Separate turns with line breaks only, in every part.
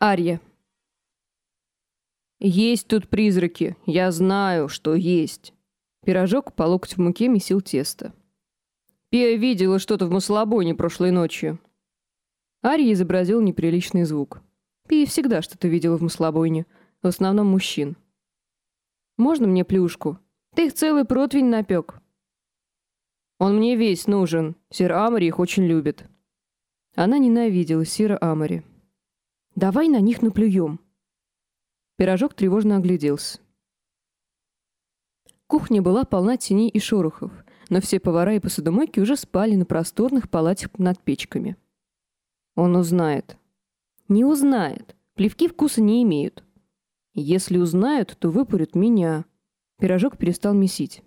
Ария. Есть тут призраки. Я знаю, что есть. Пирожок по локоть в муке месил тесто. Пия видела что-то в маслобойне прошлой ночью. Ария изобразил неприличный звук. Пия всегда что-то видела в маслобойне, в основном мужчин. «Можно мне плюшку? Ты их целый противень напек». «Он мне весь нужен. Сир Амари их очень любит». Она ненавидела Сира Амари. Давай на них наплюем. Пирожок тревожно огляделся. Кухня была полна теней и шорохов, но все повара и посудомойки уже спали на просторных палатях над печками. Он узнает. Не узнает. Плевки вкуса не имеют. Если узнают, то выпарят меня. Пирожок перестал месить.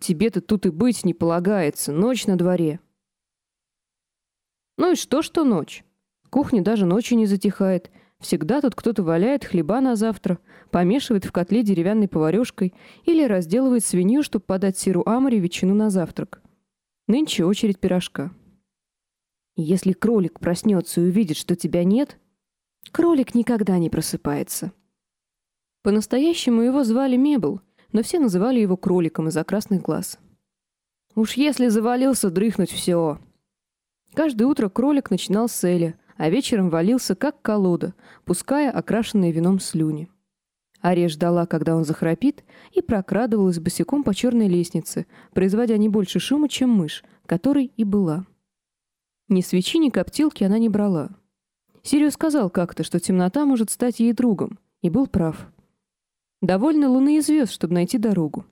Тебе-то тут и быть не полагается. Ночь на дворе. Ну и что, что ночь? Кухня даже ночью не затихает. Всегда тут кто-то валяет хлеба на завтра, помешивает в котле деревянной поварешкой или разделывает свинью, чтобы подать сиру амари ветчину на завтрак. Нынче очередь пирожка. Если кролик проснется и увидит, что тебя нет, кролик никогда не просыпается. По-настоящему его звали Мебл, но все называли его кроликом из-за красных глаз. Уж если завалился дрыхнуть все. Каждое утро кролик начинал с Эля — а вечером валился, как колода, пуская окрашенные вином слюни. Ария ждала, когда он захрапит, и прокрадывалась босиком по черной лестнице, производя не больше шума, чем мышь, которой и была. Ни свечи, ни коптилки она не брала. Сириус сказал как-то, что темнота может стать ей другом, и был прав. Довольно луны и звезд, чтобы найти дорогу.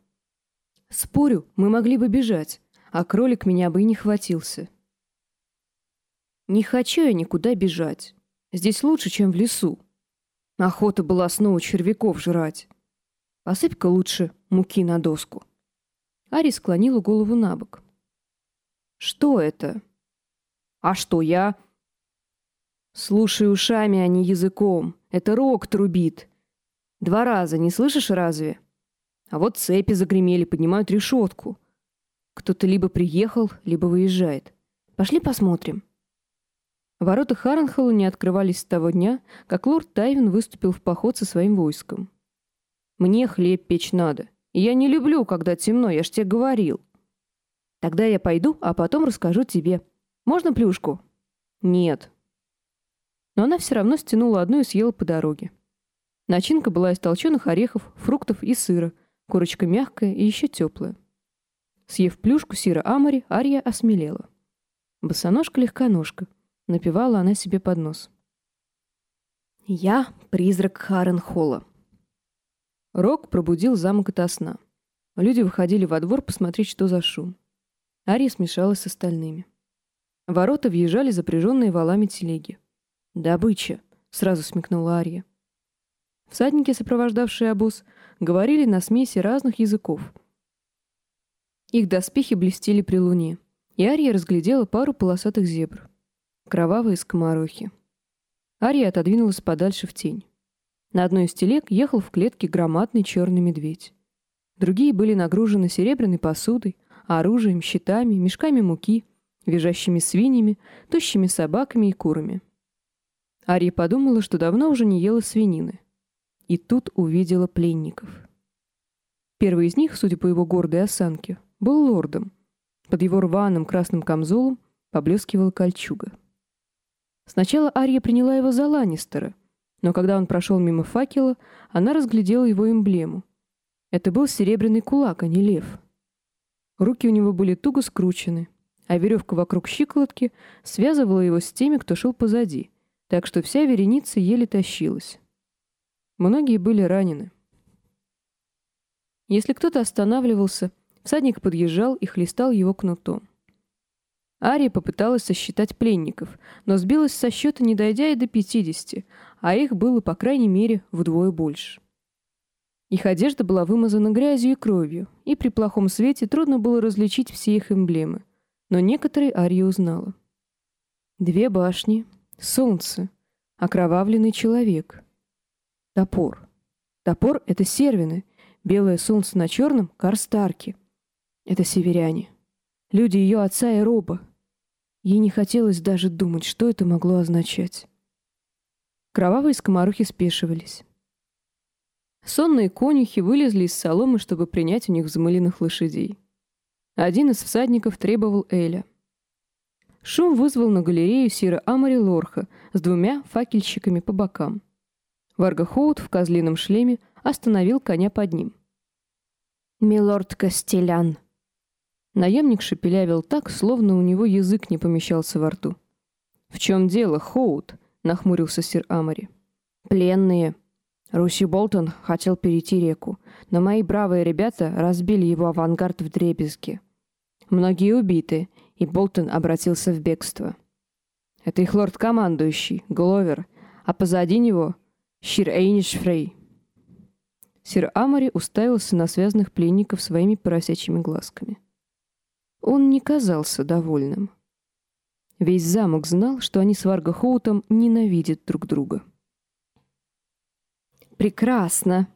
Спорю, мы могли бы бежать, а кролик меня бы и не хватился. Не хочу я никуда бежать. Здесь лучше, чем в лесу. Охота была снова червяков жрать. Посыпь-ка лучше муки на доску. Ари склонила голову на бок. Что это? А что я? Слушай ушами, а не языком. Это рог трубит. Два раза, не слышишь разве? А вот цепи загремели, поднимают решетку. Кто-то либо приехал, либо выезжает. Пошли посмотрим. Ворота Харренхолла не открывались с того дня, как лорд Тайвин выступил в поход со своим войском. «Мне хлеб печь надо. Я не люблю, когда темно, я ж тебе говорил». «Тогда я пойду, а потом расскажу тебе. Можно плюшку?» «Нет». Но она все равно стянула одну и съела по дороге. Начинка была из толченых орехов, фруктов и сыра, курочка мягкая и еще теплая. Съев плюшку сыра Амари, Ария осмелела. Босоножка-легконожка. Напевала она себе под нос. «Я — призрак Харенхолла». Рок пробудил замок ото сна. Люди выходили во двор посмотреть, что за шум. Ария смешалась с остальными. Ворота въезжали запряженные валами телеги. «Добыча!» — сразу смекнула Ария. Всадники, сопровождавшие обоз, говорили на смеси разных языков. Их доспехи блестели при луне, и Ария разглядела пару полосатых зебр кровавые скоморохи. Ария отодвинулась подальше в тень. На одной из телег ехал в клетке громадный черный медведь. Другие были нагружены серебряной посудой, оружием, щитами, мешками муки, визжащими свиньями, тощими собаками и курами. Ария подумала, что давно уже не ела свинины. И тут увидела пленников. Первый из них, судя по его гордой осанке, был лордом. Под его рваным красным камзолом поблескивала кольчуга. Сначала Ария приняла его за Ланнистера, но когда он прошел мимо факела, она разглядела его эмблему. Это был серебряный кулак, а не лев. Руки у него были туго скручены, а веревка вокруг щиколотки связывала его с теми, кто шел позади, так что вся вереница еле тащилась. Многие были ранены. Если кто-то останавливался, всадник подъезжал и хлестал его кнутом. Ария попыталась сосчитать пленников, но сбилась со счета, не дойдя и до 50, а их было, по крайней мере, вдвое больше. Их одежда была вымазана грязью и кровью, и при плохом свете трудно было различить все их эмблемы. Но некоторые Ария узнала. Две башни, солнце, окровавленный человек, топор. Топор — это сервины, белое солнце на черном — карстарки. Это северяне. Люди ее отца и Роба. Ей не хотелось даже думать, что это могло означать. Кровавые скоморохи спешивались. Сонные конюхи вылезли из соломы, чтобы принять у них взмыленных лошадей. Один из всадников требовал Эля. Шум вызвал на галерею Сира Амари Лорха с двумя факельщиками по бокам. Варга Хоут в козлином шлеме остановил коня под ним.
«Милорд Костелян!»
Наемник шепелявил так, словно у него язык не помещался во рту. «В чем дело, Хоут?» — нахмурился сир Амари.
«Пленные. Руси Болтон хотел перейти реку, но мои бравые ребята разбили его авангард в дребезги. Многие убиты, и Болтон обратился в бегство. Это их лорд-командующий, Гловер, а позади него — Щир Эйниш Фрей».
Сир Амари уставился на связанных пленников своими поросячьими глазками. Он не казался довольным. Весь замок знал, что они с Варгахоутом ненавидят друг друга.
«Прекрасно!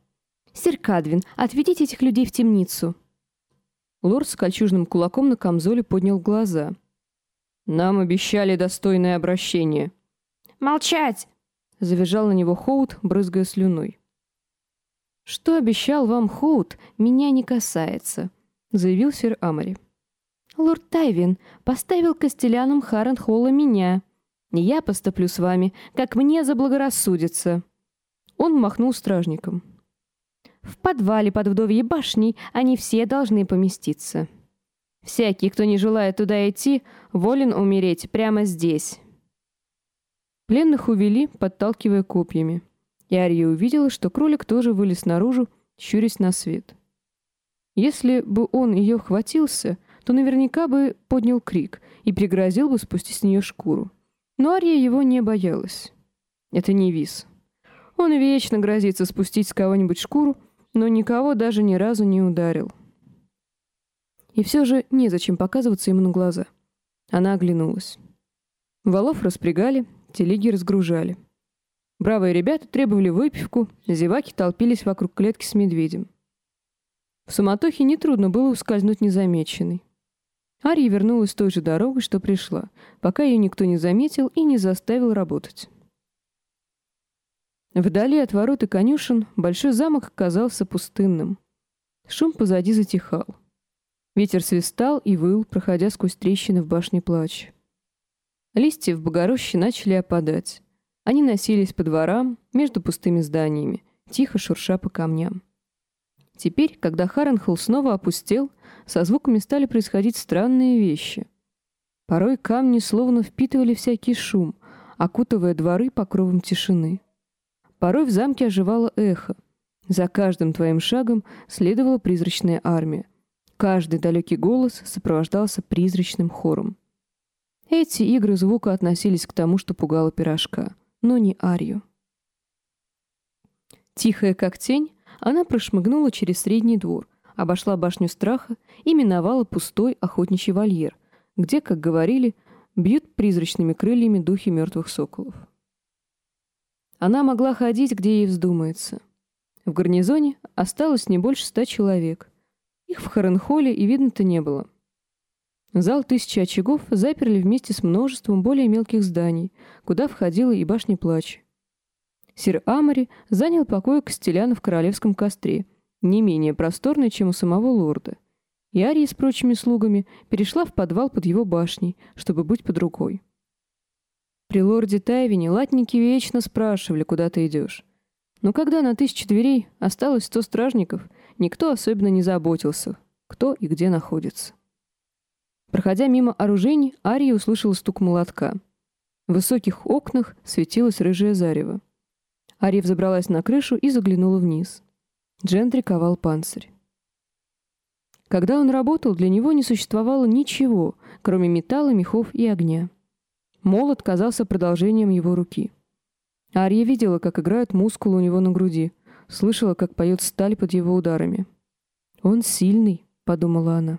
Сир Кадвин, отведите этих людей в темницу!»
Лорд с кольчужным кулаком на камзоле поднял глаза. «Нам обещали достойное обращение».
«Молчать!»
— завизжал на него Хоут, брызгая слюной. «Что обещал вам Хоут, меня не касается», — заявил сир Амари.
Лорд Тайвин поставил костелянам Харренхолла меня. Я поступлю с вами, как мне заблагорассудится».
Он махнул стражником.
«В подвале под вдовьей башней они все должны поместиться. Всякий, кто не желает туда идти, волен умереть прямо здесь».
Пленных увели, подталкивая копьями. И Ария увидела, что кролик тоже вылез наружу, щурясь на свет. Если бы он ее хватился, то наверняка бы поднял крик и пригрозил бы спустить с нее шкуру. Но Ария его не боялась. Это не Вис. Он вечно грозится спустить с кого-нибудь шкуру, но никого даже ни разу не ударил. И все же незачем показываться ему на глаза. Она оглянулась. Валов распрягали, телеги разгружали. Бравые ребята требовали выпивку, зеваки толпились вокруг клетки с медведем. В суматохе нетрудно было ускользнуть незамеченной. Ария вернулась той же дорогой, что пришла, пока ее никто не заметил и не заставил работать. Вдали от ворот и конюшен большой замок оказался пустынным. Шум позади затихал. Ветер свистал и выл, проходя сквозь трещины в башне плач. Листья в Богороще начали опадать. Они носились по дворам между пустыми зданиями, тихо шурша по камням. Теперь, когда Харренхолл снова опустел, со звуками стали происходить странные вещи. Порой камни словно впитывали всякий шум, окутывая дворы покровом тишины. Порой в замке оживало эхо. За каждым твоим шагом следовала призрачная армия. Каждый далекий голос сопровождался призрачным хором. Эти игры звука относились к тому, что пугало пирожка, но не Арию. Тихая как тень, она прошмыгнула через средний двор, обошла башню страха и миновала пустой охотничий вольер, где, как говорили, бьют призрачными крыльями духи мертвых соколов. Она могла ходить, где ей вздумается. В гарнизоне осталось не больше ста человек. Их в Харенхоле и видно-то не было. Зал тысячи очагов заперли вместе с множеством более мелких зданий, куда входила и башня плача. Сир Амари занял покой Костеляна в королевском костре, не менее просторный, чем у самого лорда. И Ария с прочими слугами перешла в подвал под его башней, чтобы быть под рукой. При лорде Тайвине латники вечно спрашивали, куда ты идешь. Но когда на тысячу дверей осталось сто стражников, никто особенно не заботился, кто и где находится. Проходя мимо оружейни, Ария услышала стук молотка. В высоких окнах светилось рыжее зарево. Ария взобралась на крышу и заглянула вниз. Джентри ковал панцирь. Когда он работал, для него не существовало ничего, кроме металла, мехов и огня. Молот казался продолжением его руки. Ария видела, как играют мускулы у него на груди, слышала, как поет сталь под его ударами. «Он сильный», — подумала она.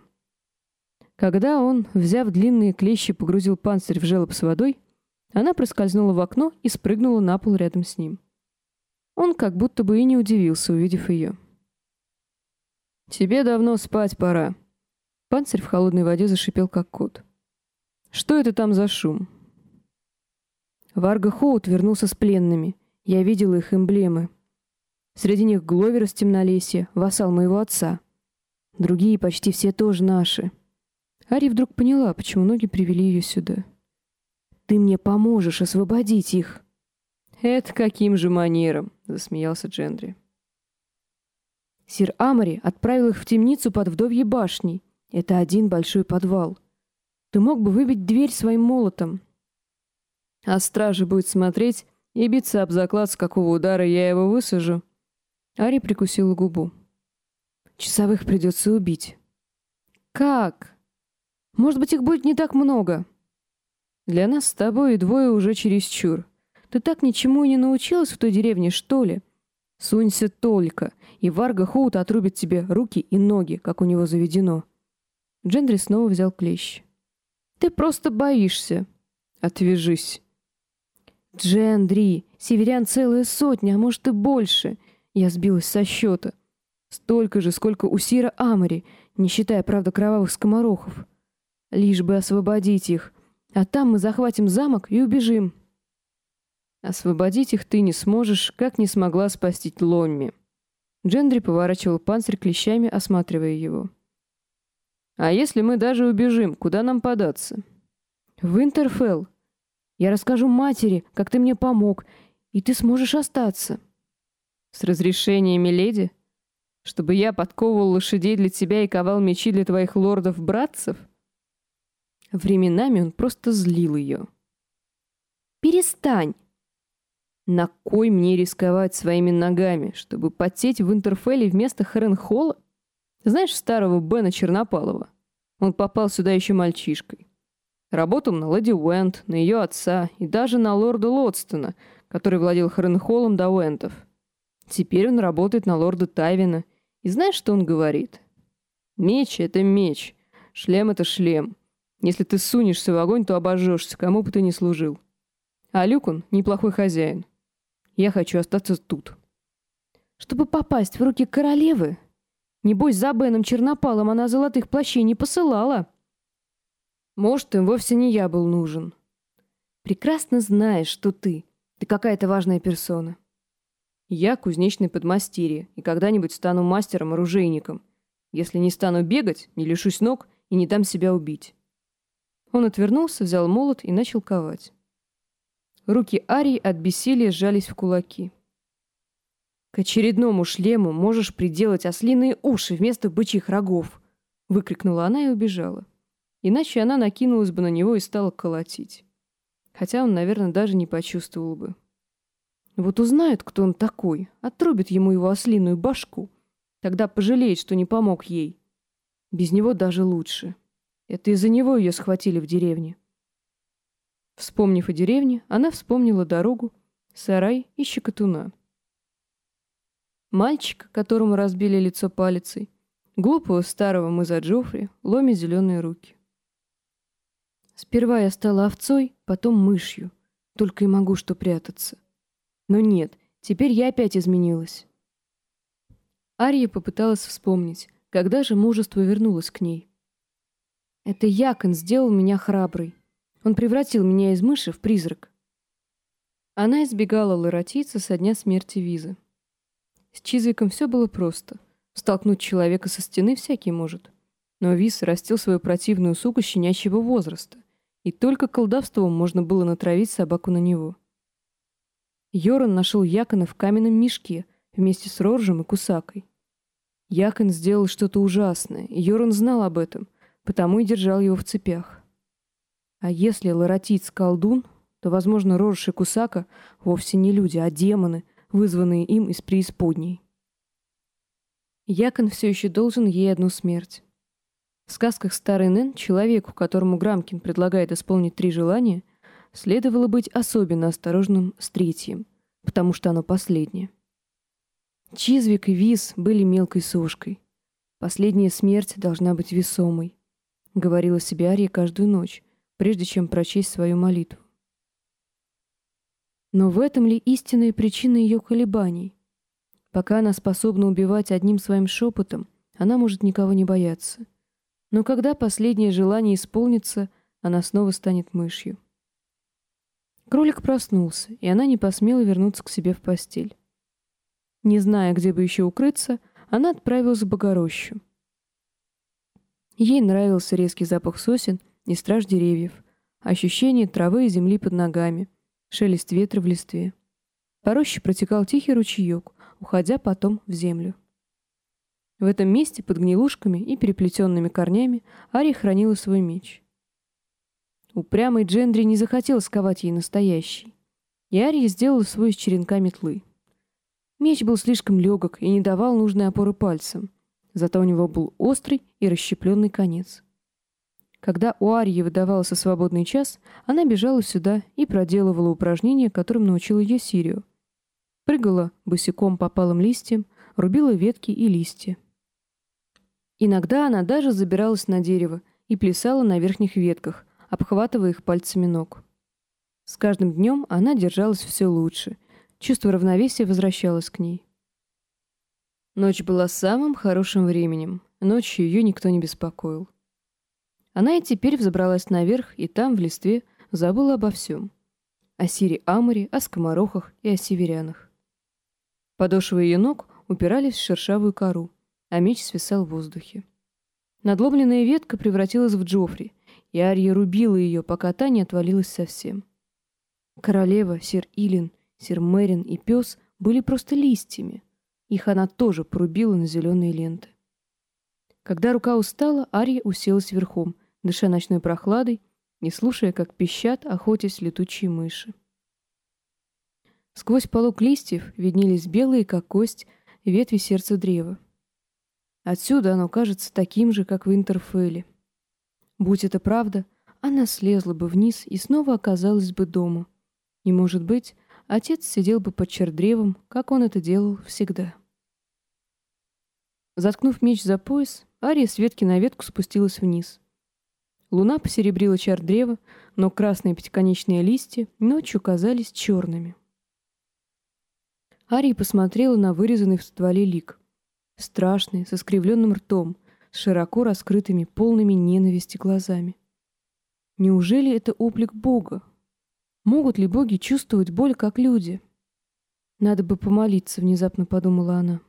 Когда он, взяв длинные клещи, погрузил панцирь в желоб с водой, она проскользнула в окно и спрыгнула на пол рядом с ним. Он как будто бы и не удивился, увидев ее. «Тебе давно спать пора». Панцирь в холодной воде зашипел, как кот. «Что это там за шум?» Варга Хоут вернулся с пленными, Я видела их эмблемы. Среди них Гловер из темнолесья, вассал моего отца. Другие почти все тоже наши. Ари вдруг поняла, почему ноги привели ее сюда. «Ты мне поможешь освободить их!» «Это каким же манером?» — засмеялся Джендри. Сир Амари отправил их в темницу под вдовьей башней. Это один большой подвал. Ты мог бы выбить дверь своим молотом. А стража будет смотреть и биться об заклад, с какого удара я его высажу. Ари прикусила губу. Часовых придется убить. Как? Может быть, их будет не так много. Для нас с тобой и двое уже чересчур. Ты так ничему и не научилась в той деревне, что ли? Сунься только, и Варга Хоут отрубит тебе руки и ноги, как у него заведено. Джендри снова взял клещ. Ты просто боишься. Отвяжись. Джендри, северян целая сотня, а может и больше. Я сбилась со счета. Столько же, сколько у Сира Амари, не считая, правда, кровавых скоморохов. Лишь бы освободить их. А там мы захватим замок и убежим. Освободить их ты не сможешь, как не смогла спасти Ломми. Джендри поворачивал панцирь клещами, осматривая его. А если мы даже убежим, куда нам податься? В Интерфелл. Я расскажу матери, как ты мне помог, и ты сможешь остаться. С разрешения миледи? Чтобы я подковывал лошадей для тебя и ковал мечи для твоих лордов-братцев? Временами он просто злил ее. «Перестань!» На кой мне рисковать своими ногами, чтобы потеть в Интерфелле вместо Хэренхолла? Знаешь старого Бена Чернопалова? Он попал сюда еще мальчишкой. Работал на леди Уэнд, на ее отца и даже на лорда Лодстона, который владел Хэренхоллом до Уэнтов. Теперь он работает на лорда Тайвина. И знаешь, что он говорит? Меч — это меч, шлем — это шлем. Если ты сунешься в огонь, то обожжешься, кому бы ты ни служил. А Люкун — неплохой хозяин. Я хочу остаться тут. Чтобы попасть в руки королевы? Небось, за Беном Чернопалом она золотых плащей не посылала. Может, им вовсе не я был нужен. Прекрасно знаешь, что ты. Ты какая-то важная персона. Я кузнечный подмастерье, и когда-нибудь стану мастером-оружейником. Если не стану бегать, не лишусь ног и не дам себя убить. Он отвернулся, взял молот и начал ковать. Руки Арии от бессилия сжались в кулаки. «К очередному шлему можешь приделать ослиные уши вместо бычьих рогов!» — выкрикнула она и убежала. Иначе она накинулась бы на него и стала колотить. Хотя он, наверное, даже не почувствовал бы. Вот узнает, кто он такой, отрубит ему его ослиную башку. Тогда пожалеет, что не помог ей. Без него даже лучше. Это из-за него ее схватили в деревне. Вспомнив о деревне, она вспомнила дорогу, сарай и щекотуна. Мальчика, которому разбили лицо палицей, глупого старого мыза Джоффри, ломи зеленые руки. Сперва я стала овцой, потом мышью. Только и могу что прятаться. Но нет, теперь я опять изменилась. Ария попыталась вспомнить, когда же мужество вернулось к ней. Это Якон сделал меня храброй. Он превратил меня из мыши в призрак. Она избегала ларатийца со дня смерти Визы. С Чизвиком все было просто. Столкнуть человека со стены всякий может. Но Виз растил свою противную суку щенячьего возраста, и только колдовством можно было натравить собаку на него. Йоран нашел Якона в каменном мешке вместе с Роржем и Кусакой. Якон сделал что-то ужасное, и Йоран знал об этом, потому и держал его в цепях. А если ларатиц колдун, то, возможно, Рорш и Кусака вовсе не люди, а демоны, вызванные им из преисподней. Якон все еще должен ей одну смерть. В сказках старый Нэн человеку, которому Грамкин предлагает исполнить три желания, следовало быть особенно осторожным с третьим, потому что оно последнее. Чизвик и Виз были мелкой сошкой. Последняя смерть должна быть весомой, говорила себе Ария каждую ночь, прежде чем прочесть свою молитву. Но в этом ли истинная причина ее колебаний? Пока она способна убивать одним своим шепотом, она может никого не бояться. Но когда последнее желание исполнится, она снова станет мышью. Кролик проснулся, и она не посмела вернуться к себе в постель. Не зная, где бы еще укрыться, она отправилась в Богорощу. Ей нравился резкий запах сосен и страж деревьев, ощущение травы и земли под ногами, шелест ветра в листве. По роще протекал тихий ручеек, уходя потом в землю. В этом месте под гнилушками и переплетенными корнями Ария хранила свой меч. Упрямый Джендри не захотел сковать ей настоящий. И Ария сделала свой из черенка метлы. Меч был слишком легок и не давал нужной опоры пальцам. Зато у него был острый и расщепленный конец. Когда у Арии выдавался свободный час, она бежала сюда и проделывала упражнения, которым научил ее Сирию. Прыгала босиком по палым листьям, рубила ветки и листья. Иногда она даже забиралась на дерево и плясала на верхних ветках, обхватывая их пальцами ног. С каждым днем она держалась все лучше. Чувство равновесия возвращалось к ней. Ночь была самым хорошим временем. Ночью ее никто не беспокоил. Она и теперь взобралась наверх, и там, в листве, забыла обо всем. О Сире Аморе, о скоморохах и о северянах. Подошвы ее ног упирались в шершавую кору, а меч свисал в воздухе. Надломленная ветка превратилась в Джофри, и Ария рубила ее, пока та не отвалилась совсем. Королева, сир Илин, сир Мэрин и пес были просто листьями. Их она тоже порубила на зеленые ленты. Когда рука устала, Ария уселась верхом, дыша ночной прохладой, не слушая, как пищат, охотясь летучие мыши. Сквозь полок листьев виднелись белые, как кость, ветви сердца древа. Отсюда оно кажется таким же, как в Интерфеле. Будь это правда, она слезла бы вниз и снова оказалась бы дома. И, может быть, отец сидел бы под чердревом, как он это делал всегда. Заткнув меч за пояс, Ария с ветки на ветку спустилась вниз. Луна посеребрила чар древа, но красные пятиконечные листья ночью казались черными. Ария посмотрела на вырезанный в стволе лик. Страшный, со скривленным ртом, с широко раскрытыми, полными ненависти глазами. Неужели это облик Бога? Могут ли боги чувствовать боль, как люди? Надо бы помолиться, внезапно подумала она.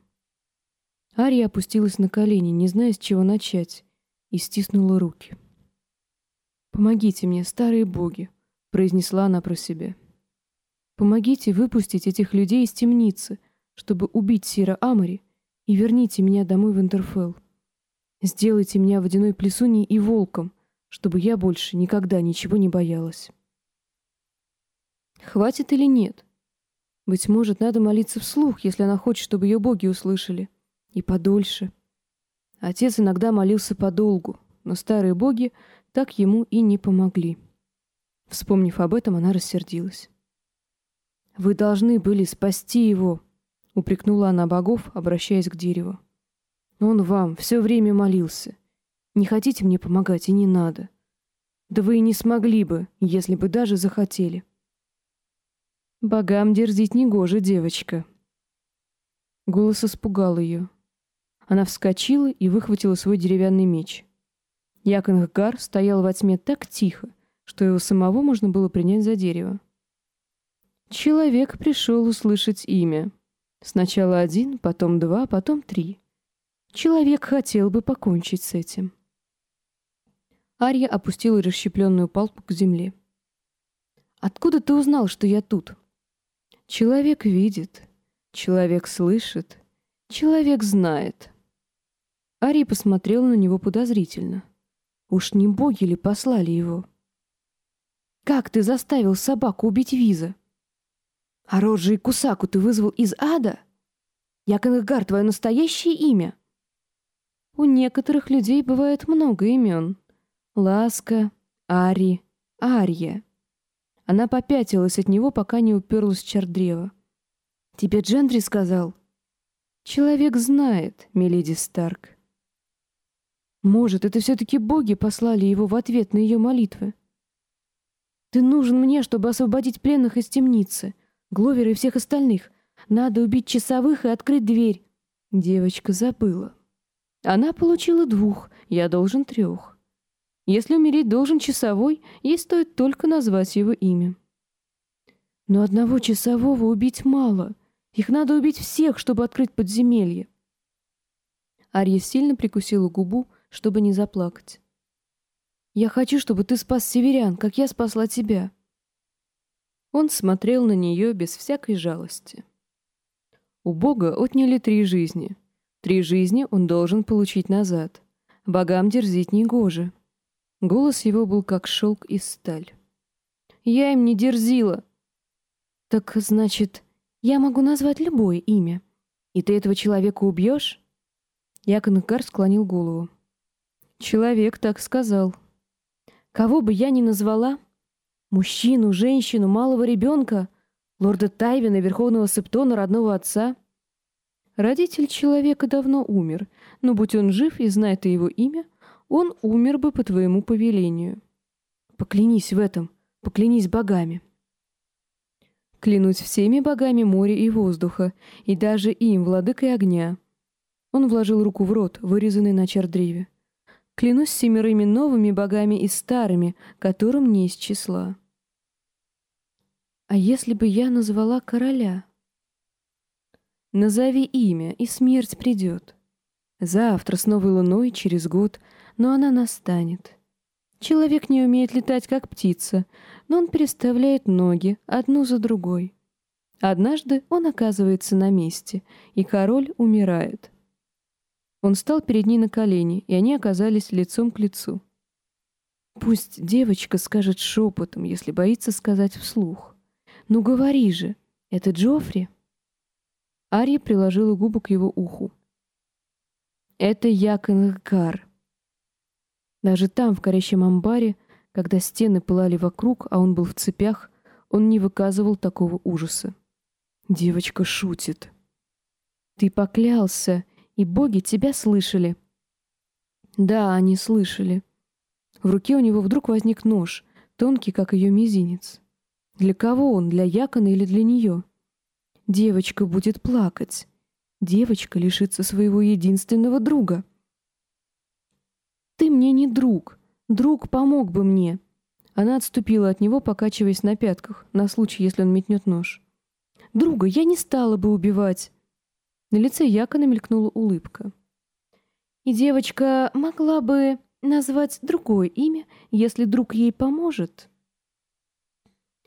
Ария опустилась на колени, не зная, с чего начать, и стиснула руки. «Помогите мне, старые боги», — произнесла она про себя. «Помогите выпустить этих людей из темницы, чтобы убить Сира Амари, и верните меня домой в Интерфелл. Сделайте меня водяной плесуней и волком, чтобы я больше никогда ничего не боялась. Хватит или нет? Быть может, надо молиться вслух, если она хочет, чтобы ее боги услышали. И подольше. Отец иногда молился подолгу, но старые боги так ему и не помогли. Вспомнив об этом, она рассердилась. «Вы должны были спасти его», — упрекнула она богов, обращаясь к дереву. Он вам все время молился. Не хотите мне помогать и не надо. Да вы и не смогли бы, если бы даже захотели. Богам дерзить негоже, девочка. Голос испугал ее. Она вскочила и выхватила свой деревянный меч. Яконгар стоял во тьме так тихо, что его самого можно было принять за дерево. Человек пришел услышать имя. Сначала один, потом два, потом три. Человек хотел бы покончить с этим. Ария опустила расщепленную палку к земле. «Откуда ты узнал, что я тут?» «Человек видит, человек слышит, человек знает». Ария посмотрела на него подозрительно. Уж не боги ли послали его? «Как ты заставил собаку убить Виза?» «А Роджи и Кусаку ты вызвал из ада?» «Яконгар, твое настоящее имя?» У некоторых людей бывает много имен. Ласка, Ари, Ария. Она попятилась от него, пока не уперлась в чар древа. «Тебе Джендри сказал?» «Человек знает, миледи Старк». «Может, это все-таки боги послали его в ответ на ее молитвы?» «Ты нужен мне, чтобы освободить пленных из темницы, Гловера и всех остальных. Надо убить часовых и открыть дверь». Девочка забыла. Она получила двух, я должен трех. Если умереть должен часовой, ей стоит только назвать его имя. Но одного часового убить мало. Их надо убить всех, чтобы открыть подземелье. Арья сильно прикусила губу, чтобы не заплакать. «Я хочу, чтобы ты спас северян, как я спасла тебя». Он смотрел на нее без всякой жалости. У Бога отняли три жизни. Три жизни он должен получить назад. Богам дерзить негоже. Голос его был как шелк и сталь. «Я им не дерзила!» «Так, значит, я могу назвать любое имя, и ты этого человека убьешь?» Якон Икар склонил голову. «Человек так сказал. Кого бы я ни назвала? Мужчину, женщину, малого ребенка, лорда Тайвина, верховного септона, родного отца?» Родитель человека давно умер, но будь он жив и ты его имя, он умер бы по твоему повелению. Поклянись в этом, поклянись богами. Клянусь всеми богами моря и воздуха, и даже им, владыкой огня, он вложил руку в рот, вырезанный на чардреве. Клянусь семерыми новыми богами и старыми, которым не из числа. А если бы я назвала короля? Назови имя, и смерть придет. Завтра с новой луной, через год, но она настанет. Человек не умеет летать, как птица, но он переставляет ноги одну за другой. Однажды он оказывается на месте, и король умирает. Он стал перед ней на колени, и они оказались лицом к лицу. Пусть девочка скажет шепотом, если боится сказать вслух. «Ну говори же, это Джоффри?» Ария приложила губу к его уху. «Это Яконгар». Даже там, в горящем амбаре, когда стены пылали вокруг, а он был в цепях, он не выказывал такого ужаса. Девочка шутит. «Ты поклялся, и боги тебя слышали». Да, они слышали. В руке у него вдруг возник нож, тонкий, как ее мизинец. Для кого он, для Якона или для нее? Девочка будет плакать. Девочка лишится своего единственного друга. «Ты мне не друг. Друг помог бы мне». Она отступила от него, покачиваясь на пятках, на случай, если он метнет нож. «Друга я не стала бы убивать. На лице Якона мелькнула улыбка. И девочка могла бы назвать другое имя, если друг ей поможет.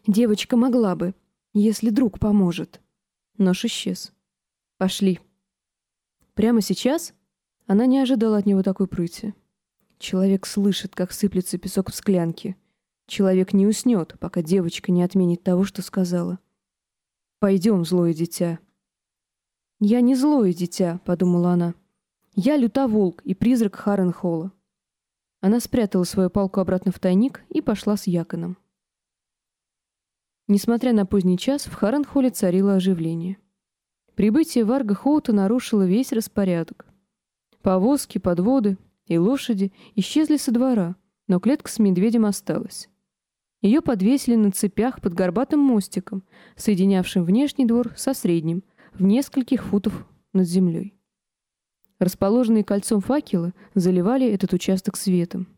Девочка могла бы, если друг поможет. Нож исчез. Пошли. Прямо сейчас она не ожидала от него такой прыти. Человек слышит, как сыплется песок в склянке. Человек не уснет, пока девочка не отменит того, что сказала. «Пойдем, злое дитя», «Я не злое дитя», — подумала она. «Я лютоволк и призрак Харенхола». Она спрятала свою палку обратно в тайник и пошла с Яконом. Несмотря на поздний час, в Харенхоле царило оживление. Прибытие Варга Хоута нарушило весь распорядок. Повозки, подводы и лошади исчезли со двора, но клетка с медведем осталась. Ее подвесили на цепях под горбатым мостиком, соединявшим внешний двор со средним — в нескольких футов над землей. Расположенные кольцом факелы заливали этот участок светом.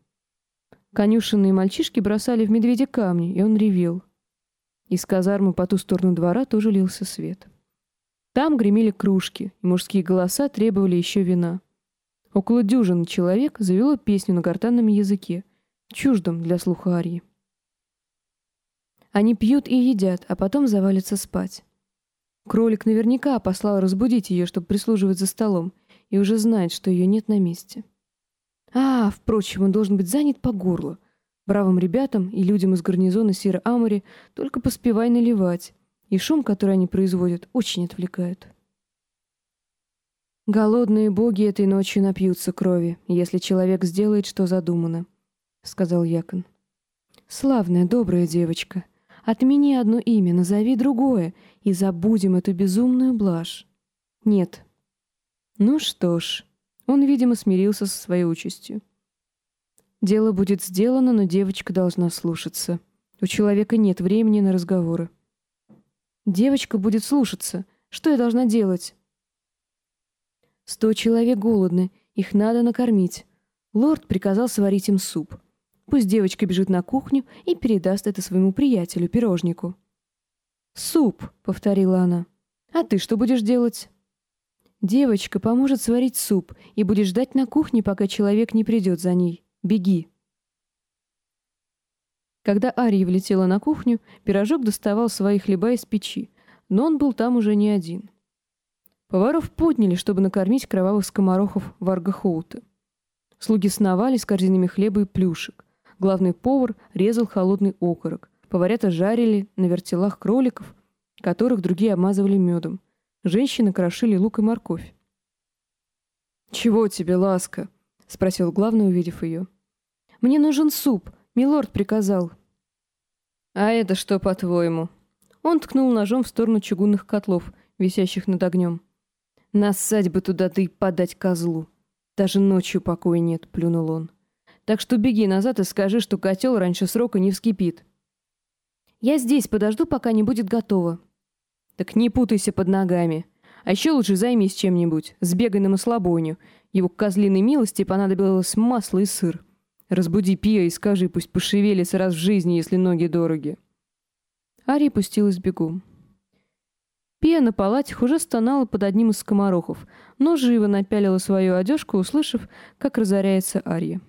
Конюшенные мальчишки бросали в медведя камни, и он ревел. Из казармы по ту сторону двора тоже лился свет. Там гремели кружки, и мужские голоса требовали еще вина. Около дюжины человек завело песню на гортанном языке, чуждом для слуха Арии. Они пьют и едят, а потом завалятся спать. Кролик наверняка послал разбудить ее, чтобы прислуживать за столом, и уже знает, что ее нет на месте. А, впрочем, он должен быть занят по горло. Бравым ребятам и людям из гарнизона Сира Амори только поспевай наливать, и шум, который они производят, очень отвлекает. «Голодные боги этой ночью напьются крови, если человек сделает, что задумано», — сказал Якон. «Славная, добрая девочка. Отмени одно имя, назови другое, и забудем эту безумную блажь. Нет. Ну что ж, он, видимо, смирился со своей участью. Дело будет сделано, но девочка должна слушаться. У человека нет времени на разговоры. Девочка будет слушаться. Что я должна делать? Сто человек голодны, их надо накормить. Лорд приказал сварить им суп. Пусть девочка бежит на кухню и передаст это своему приятелю, пирожнику. «Суп», — повторила она. «А ты что будешь делать?» «Девочка поможет сварить суп и будет ждать на кухне, пока человек не придет за ней. Беги». Когда Ария влетела на кухню, пирожок доставал свои хлеба из печи, но он был там уже не один. Поваров подняли, чтобы накормить кровавых скоморохов Варга Хоута. Слуги сновали с корзинами хлеба и плюшек. Главный повар резал холодный окорок. Поварята жарили на вертелах кроликов, которых другие обмазывали медом. Женщины крошили лук и морковь. «Чего тебе, ласка?» — спросил главный, увидев ее. «Мне нужен суп. Милорд приказал». «А это что, по-твоему?» Он ткнул ножом в сторону чугунных котлов, висящих над огнем. «Нассать бы туда, да и подать козлу. Даже ночью покоя нет», — плюнул он. «Так что беги назад и скажи, что котел раньше срока не вскипит». «Я здесь подожду, пока не будет готово», так не путайся под ногами. А еще лучше займись чем-нибудь. Сбегай на маслобойню. Его козлиной милости понадобилось масло и сыр. Разбуди Пия и скажи, пусть пошевелится раз в жизни, если ноги дороги. Ари пустилась бегом. Пия на палатях уже стонала под одним из скоморохов, но живо напялила свою одежку, услышав, как разоряется Ария.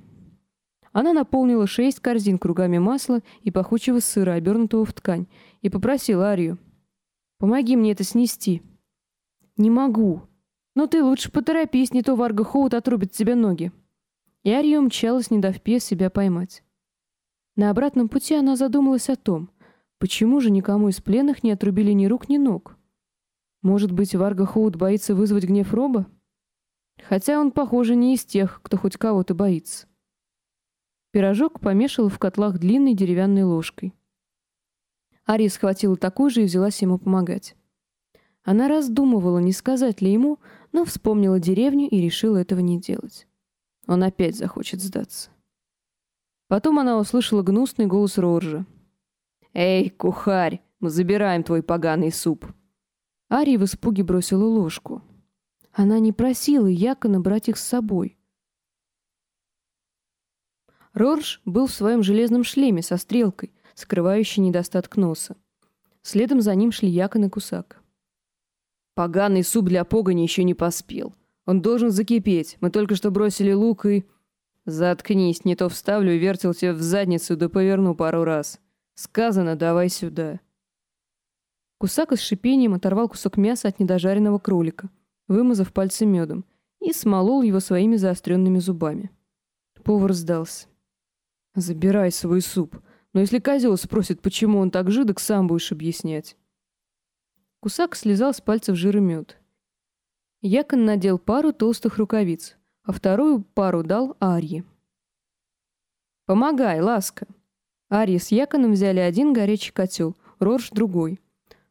Она наполнила шесть корзин кругами масла и пахучего сыра, обернутого в ткань, и попросила Арию — Помоги мне это снести». «Не могу. Но ты лучше поторопись, не то Варга Хоут отрубит тебе ноги». И Ария умчалась, не дав Пе себя поймать. На обратном пути она задумалась о том, почему же никому из пленных не отрубили ни рук, ни ног. Может быть, Варга Хоут боится вызвать гнев Роба? Хотя он, похоже, не из тех, кто хоть кого-то боится. Пирожок помешал в котлах длинной деревянной ложкой. Ария схватила такую же и взялась ему помогать. Она раздумывала, не сказать ли ему, но вспомнила деревню и решила этого не делать. Он опять захочет сдаться. Потом она услышала гнусный голос Роржа. «Эй, кухарь, мы забираем твой поганый суп!» Ария в испуге бросила ложку. Она не просила Якона брать их с собой. Рорж был в своем железном шлеме со стрелкой, скрывающий недостаток носа. Следом за ним шли Якон и Кусак. «Поганый суп для погони еще не поспел. Он должен закипеть. Мы только что бросили лук и...» «Заткнись, не то вставлю и вертел тебя в задницу да поверну пару раз. Сказано, давай сюда». Кусак с шипением оторвал кусок мяса от недожаренного кролика, вымазав пальцы медом, и смолол его своими заостренными зубами. Повар сдался. «Забирай свой суп. Но если козел спросит, почему он так жидок, сам будешь объяснять. Кусак слезал с пальцев жир и мед. Якон надел пару толстых рукавиц, а вторую пару дал Арье. «Помогай, ласка!» Арья с Яконом взяли один горячий котел, Рорж — другой.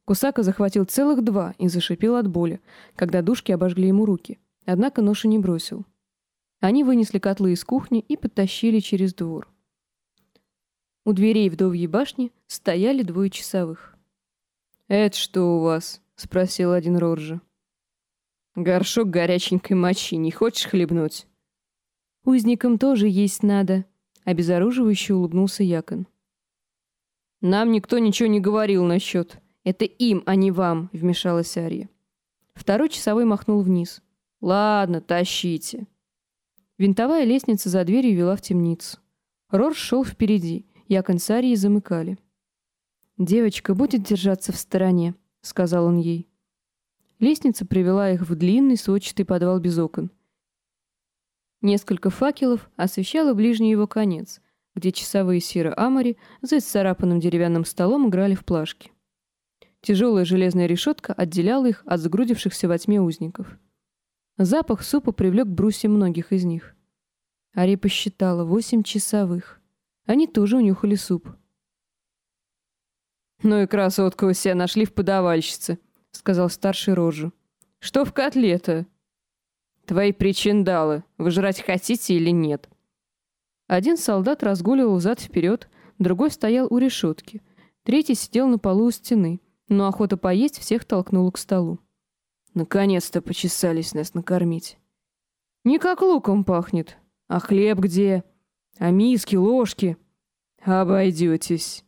Кусака захватил целых два и зашипел от боли, когда душки обожгли ему руки. Однако ношу не бросил. Они вынесли котлы из кухни и подтащили через двор. У дверей вдовьей башни стояли двое часовых. «Это что у вас?» — спросил один Роржа. «Горшок горяченькой мочи. Не хочешь хлебнуть?» «Узникам тоже есть надо», — обезоруживающе улыбнулся Якон. «Нам никто ничего не говорил насчет. Это им, а не вам», — вмешалась Ария. Второй часовой махнул вниз. «Ладно, тащите». Винтовая лестница за дверью вела в темницу. Рорж шел впереди, Якон с Арией замыкали. «Девочка будет держаться в стороне», — сказал он ей. Лестница привела их в длинный сводчатый подвал без окон. Несколько факелов освещало ближний его конец, где часовые Сира Амари за исцарапанным деревянным столом играли в плашки. Тяжелая железная решетка отделяла их от загрудившихся во тьме узников. Запах супа привлек брусья многих из них. Ари посчитала восемь часовых. Они тоже унюхали суп. «Ну и красотку у себя нашли в подавальщице», — сказал старший Рожу. «Что в котле-то?» «Твои причиндалы. Вы жрать хотите или нет?» Один солдат разгуливал зад-вперед, другой стоял у решетки, третий сидел на полу у стены, но охота поесть всех толкнула к столу. Наконец-то почесались нас накормить. «Не как луком пахнет. А хлеб где?» А миски, ложки? Обойдетесь.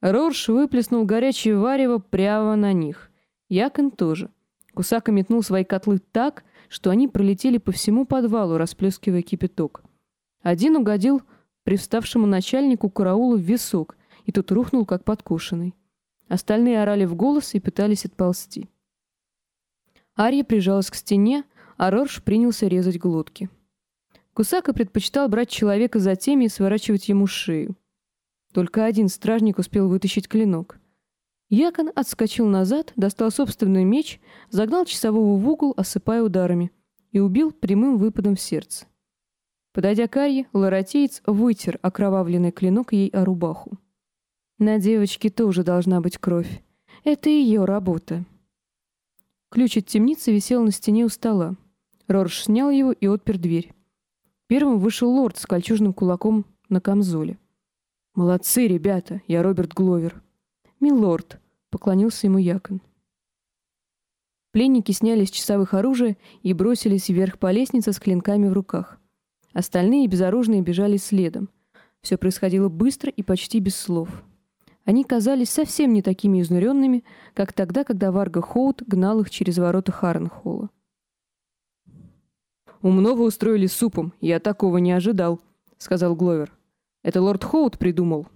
Рорш выплеснул горячее варево прямо на них. Якон тоже. Кусака метнул свои котлы так, что они пролетели по всему подвалу, расплескивая кипяток. Один угодил привставшему начальнику караула в висок, и тот рухнул, как подкушенный. Остальные орали в голос и пытались отползти. Ария прижалась к стене, а Рорш принялся резать глотки. Кусака предпочитал брать человека за теми и сворачивать ему шею. Только один стражник успел вытащить клинок. Якон отскочил назад, достал собственный меч, загнал часового в угол, осыпая ударами, и убил прямым выпадом в сердце. Подойдя к Арье, ларатеец вытер окровавленный клинок ей о рубаху. На девочке тоже должна быть кровь. Это ее работа. Ключ от темницы висел на стене у стола. Рорш снял его и отпер дверь. Первым вышел лорд с кольчужным кулаком на камзоле. «Молодцы, ребята! Я Роберт Гловер!» «Милорд!» — поклонился ему Якон. Пленники сняли с часовых оружие и бросились вверх по лестнице с клинками в руках. Остальные безоружные бежали следом. Все происходило быстро и почти без слов. Они казались совсем не такими изнуренными, как тогда, когда Варга Хоут гнал их через ворота Харнхолла. «Умно вы устроили супом, я такого не ожидал», — сказал Гловер. «Это лорд Хоут придумал».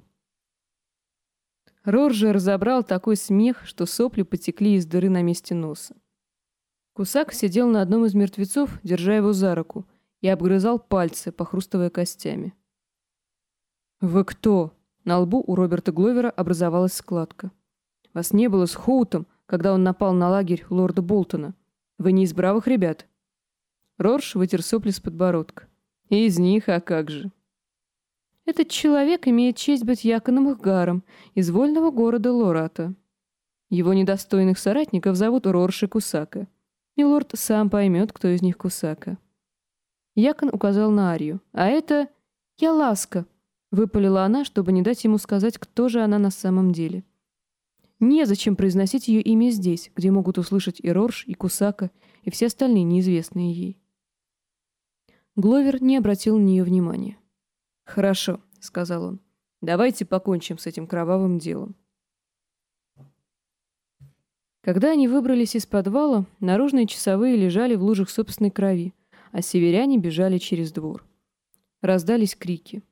Роржи разобрал такой смех, что сопли потекли из дыры на месте носа. Кусак сидел на одном из мертвецов, держа его за руку, и обгрызал пальцы, похрустывая костями. «Вы кто?» На лбу у Роберта Гловера образовалась складка. «Вас не было с Хоутом, когда он напал на лагерь лорда Болтона. Вы не из бравых ребят». Рорш вытер сопли с подбородка. «Из них, а как же?» Этот человек имеет честь быть Яконом Ихгаром из вольного города Лората. Его недостойных соратников зовут Рорш и Кусака. Милорд сам поймет, кто из них Кусака. Якон указал на Арию. «А это... Я Ласка», — выпалила она, чтобы не дать ему сказать, кто же она на самом деле. Незачем произносить ее имя здесь, где могут услышать и Рорш, и Кусака, и все остальные неизвестные ей. Гловер не обратил на нее внимания. «Хорошо», — сказал он. «Давайте покончим с этим кровавым делом». Когда они выбрались из подвала, наружные часовые лежали в лужах собственной крови, а северяне бежали через двор. Раздались крики.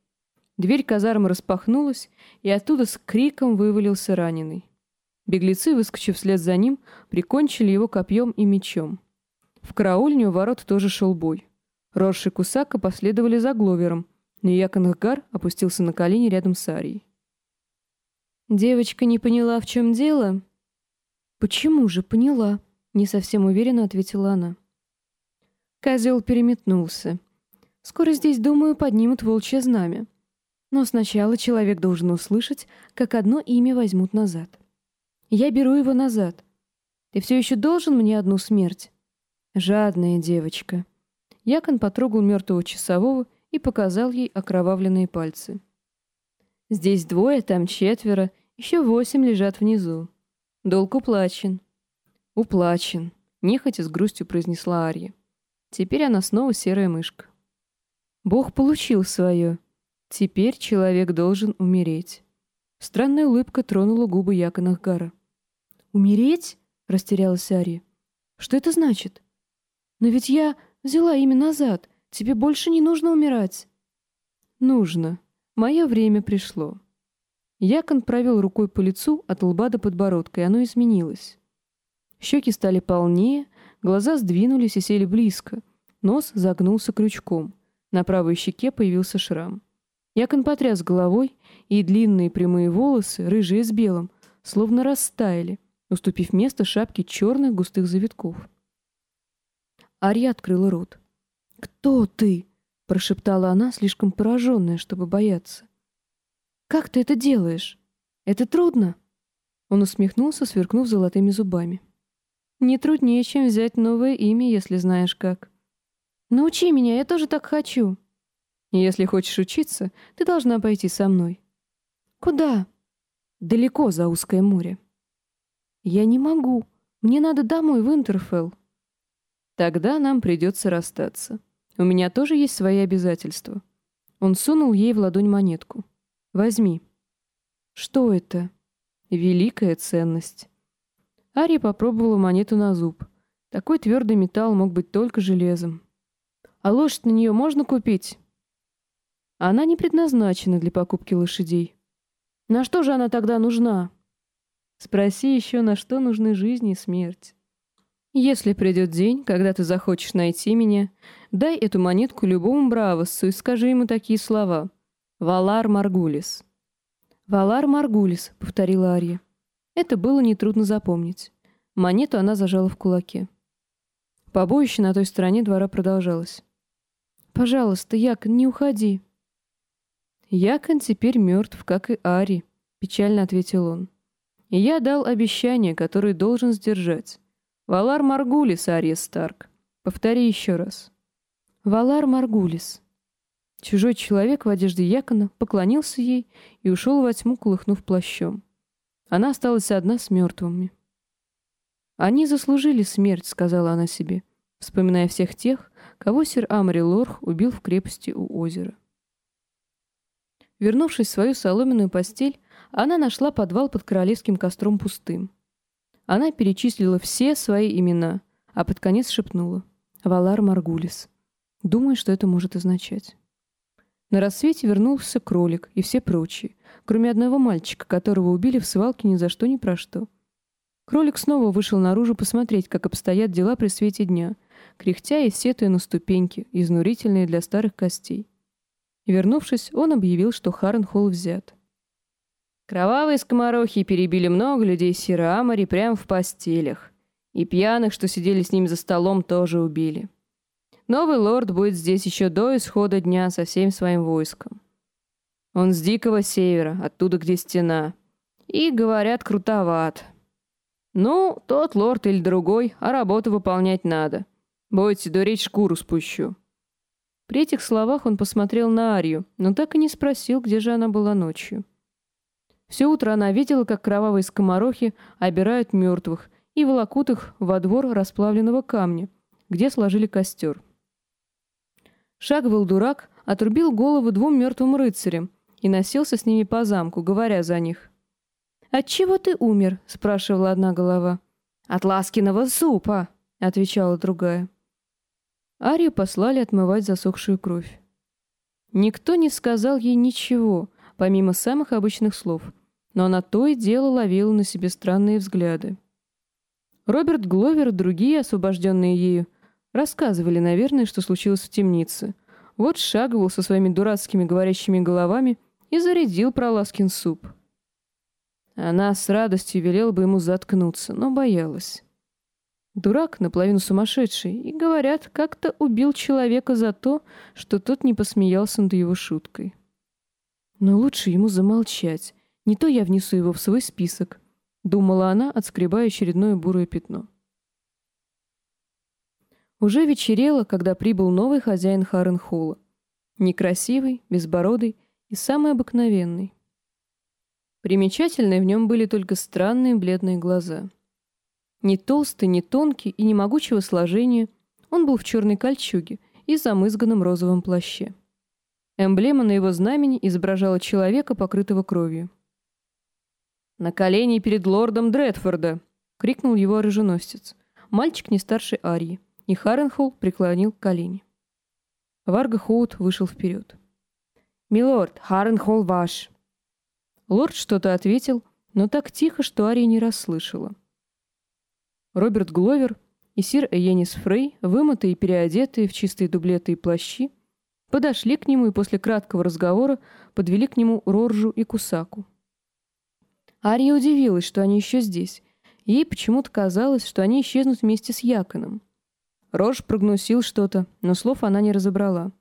Дверь казармы распахнулась, и оттуда с криком вывалился раненый. Беглецы, выскочив вслед за ним, прикончили его копьем и мечом. В караульню ворот тоже шел бой. Рорш и Кусака последовали за Гловером, но Яконхгар опустился на колени рядом с Арией. «Девочка не поняла, в чем дело?» «Почему же поняла?» — не совсем уверенно ответила она. Козел переметнулся. «Скоро здесь, думаю, поднимут волчье знамя. Но сначала человек должен услышать, как одно имя возьмут назад. Я беру его назад. Ты все еще должен мне одну смерть?» «Жадная девочка». Якон потрогал мертвого часового и показал ей окровавленные пальцы. «Здесь двое, там четверо, еще восемь лежат внизу. Долг уплачен». «Уплачен», — нехотя с грустью произнесла Арья. Теперь она снова серая мышка. Бог получил свое. Теперь человек должен умереть. Странная улыбка тронула губы Якона Гара. «Умереть?» — растерялась Ария. «Что это значит?» «Но ведь я взяла имя назад. Тебе больше не нужно умирать». «Нужно. Мое время пришло». Якон провел рукой по лицу от лба до подбородка, и оно изменилось. Щеки стали полнее, глаза сдвинулись и сели близко, нос загнулся крючком, на правой щеке появился шрам. Якон потряс головой, и длинные прямые волосы, рыжие с белым, словно растаяли, уступив место шапке черных густых завитков. Ария открыла рот. «Кто ты?» — прошептала она, слишком пораженная, чтобы бояться. «Как ты это делаешь? Это трудно?» Он усмехнулся, сверкнув золотыми зубами. «Не труднее, чем взять новое имя, если знаешь как. Научи меня, я тоже так хочу». «Если хочешь учиться, ты должна пойти со мной». «Куда?» «Далеко за узкое море». «Я не могу. Мне надо домой, в Интерфелл». «Тогда нам придется расстаться». У меня тоже есть свои обязательства. Он сунул ей в ладонь монетку. Возьми. Что это? Великая ценность. Ария попробовала монету на зуб. Такой твердый металл мог быть только железом. А лошадь на нее можно купить? Она не предназначена для покупки лошадей. На что же она тогда нужна? Спроси еще, на что нужны жизнь и смерть. Если придет день, когда ты захочешь найти меня, дай эту монетку любому бравоссу и скажи ему такие слова. «Валар Маргулис». «Валар Маргулис», — повторила Ария. Это было нетрудно запомнить. Монету она зажала в кулаке. Побоище на той стороне двора продолжалось. «Пожалуйста, Якон, не уходи». «Якон теперь мертв, как и Ари», — печально ответил он. «И я дал обещание, которое должен сдержать. Валар Маргулис, Ария Старк. Повтори еще раз». «Валар Маргулис». Чужой человек в одежде Якона поклонился ей и ушел во тьму, колыхнув плащом. Она осталась одна с мертвыми. «Они заслужили смерть», — сказала она себе, вспоминая всех тех, кого сир Амри Лорх убил в крепости у озера. Вернувшись в свою соломенную постель, она нашла подвал под королевским костром пустым. Она перечислила все свои имена, а под конец шепнула «Валар Маргулис», думая, что это может означать. На рассвете вернулся кролик и все прочие, кроме одного мальчика, которого убили в свалке ни за что ни про что — Кролик снова вышел наружу посмотреть, как обстоят дела при свете дня, кряхтя и сетуя на ступеньки, изнурительные для старых костей. Вернувшись, он объявил, что Харренхолл взят. Кровавые скоморохи перебили много людей Сира Амари прямо в постелях. И пьяных, что сидели с ним за столом, тоже убили. Новый лорд будет здесь еще до исхода дня со всем своим войском. Он с дикого севера, оттуда, где стена. И, говорят, крутоват. «Ну, тот лорд или другой, а работу выполнять надо. Будете дурить, шкуру спущу». При этих словах он посмотрел на Арию, но так и не спросил, где же она была ночью. Все утро она видела, как кровавые скоморохи обирают мертвых и волокут их во двор расплавленного камня, где сложили костер. Шагвел дурак отрубил голову двум мертвым рыцарям и носился с ними по замку, говоря за них. «Отчего ты умер?» — спрашивала одна голова. «От ласкиного супа!» — отвечала другая. Арию послали отмывать засохшую кровь. Никто не сказал ей ничего, помимо самых обычных слов, но она то и дело ловила на себе странные взгляды. Роберт Гловер и другие, освобожденные ею, рассказывали, наверное, что случилось в темнице. Вот шаговал со своими дурацкими говорящими головами и зарядил про Ласкин суп. Она с радостью велела бы ему заткнуться, но боялась. Дурак, наполовину сумасшедший, и, говорят, как-то убил человека за то, что тот не посмеялся над его шуткой. Но лучше ему замолчать, не то я внесу его в свой список, думала она, отскребая очередное бурое пятно. Уже вечерело, когда прибыл новый хозяин Харенхола. Некрасивый, безбородый и самый обыкновенный. Примечательные в нем были только странные бледные глаза. Не толстый, не тонкий и не могучего сложения, он был в черной кольчуге и замызганном розовом плаще. Эмблема на его знамени изображала человека, покрытого кровью. «На колени перед лордом Дредфорда!» — крикнул его оруженосец. Мальчик не старше Арии, и Харренхолл преклонил колени. Варга Хоут вышел вперед. «Милорд, Харренхолл ваш!» Лорд что-то ответил, но так тихо, что Ария не расслышала. Роберт Гловер и сир Эйенис Фрей, вымытые и переодетые в чистые дублеты и плащи, подошли к нему и после краткого разговора подвели к нему Роржу и Кусаку. Ария удивилась, что они еще здесь. Ей почему-то казалось, что они исчезнут вместе с Яконом. Рорж прогнусил что-то, но слов она не разобрала.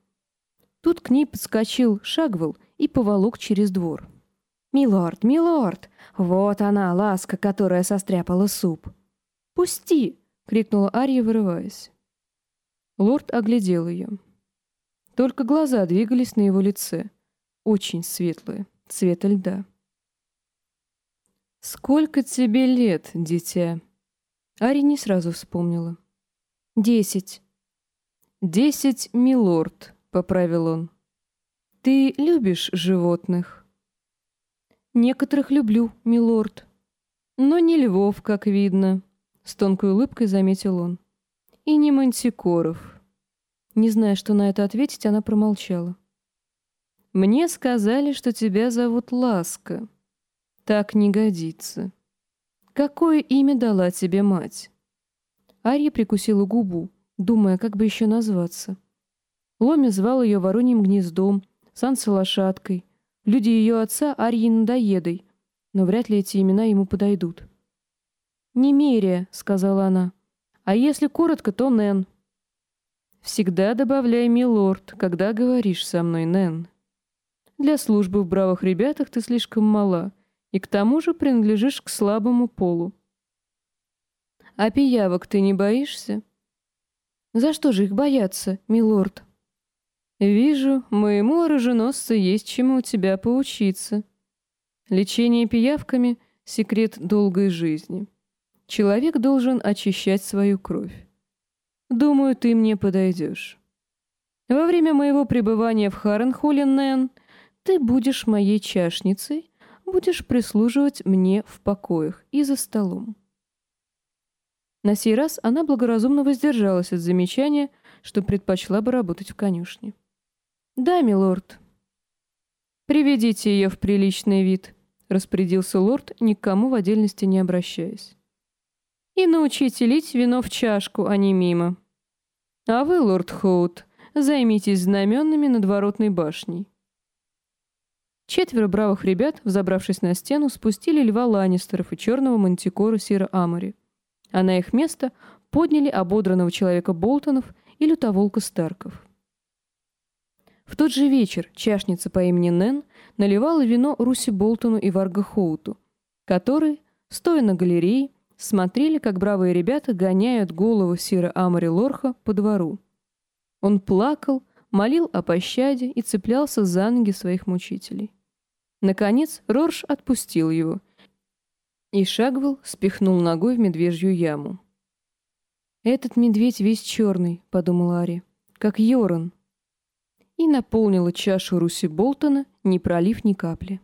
Тут к ней подскочил Шагвелл и поволок через двор. «Милорд, милорд! Вот она, ласка, которая состряпала суп!» «Пусти!» — крикнула Ария, вырываясь. Лорд оглядел ее. Только глаза двигались на его лице. Очень светлые, цвета льда. «Сколько тебе лет, дитя?» Ари не сразу вспомнила. «Десять». «Десять, милорд», — поправил он. «Ты любишь животных?» «Некоторых люблю, милорд», Но не львов, как видно, — с тонкой улыбкой заметил он. И не мантикоров. Не зная, что на это ответить, она промолчала. «Мне сказали, что тебя зовут Ласка. Так не годится. Какое имя дала тебе мать?» Арья прикусила губу, думая, как бы еще назваться. Ломи звал ее Вороньим гнездом, Санса люди ее отца Арьей надоедой, но вряд ли эти имена ему подойдут. «Немерия», — сказала она. «А если коротко, то Нэн». «Всегда добавляй «милорд», когда говоришь со мной, Нэн. Для службы в бравых ребятах ты слишком мала, и к тому же принадлежишь к слабому полу. А пиявок ты не боишься?»
«За что же их бояться, милорд?»
«Вижу, моему оруженосцу есть чему у тебя поучиться. Лечение пиявками — секрет долгой жизни. Человек должен очищать свою кровь. Думаю, ты мне подойдешь. Во время моего пребывания в Харенхоле, Нэн, ты будешь моей чашницей, будешь прислуживать мне в покоях и за столом». На сей раз она благоразумно воздержалась от замечания, что предпочла бы работать в конюшне. «Да, милорд». «Приведите ее в приличный вид», — распорядился лорд, никому в отдельности не обращаясь. «И научите лить вино в чашку, а не мимо. А вы, лорд Хоут, займитесь знаменными над воротной башней». Четверо бравых ребят, взобравшись на стену, спустили льва Ланнистеров и черного мантикора Сира Амори, а на их место подняли ободранного человека Болтонов и лютоволка Старков. В тот же вечер чашница по имени Нэн наливала вино Руси Болтону и Варга Хоуту, которые, стоя на галерее, смотрели, как бравые ребята гоняют голову Сира Амари Лорха по двору. Он плакал, молил о пощаде и цеплялся за ноги своих мучителей. Наконец Рорш отпустил его, и Шагвел спихнул ногой в медвежью яму. «Этот медведь весь черный», — подумала Ари, — «как Йоран» и наполнила чашу Руси Болтона, не пролив ни капли.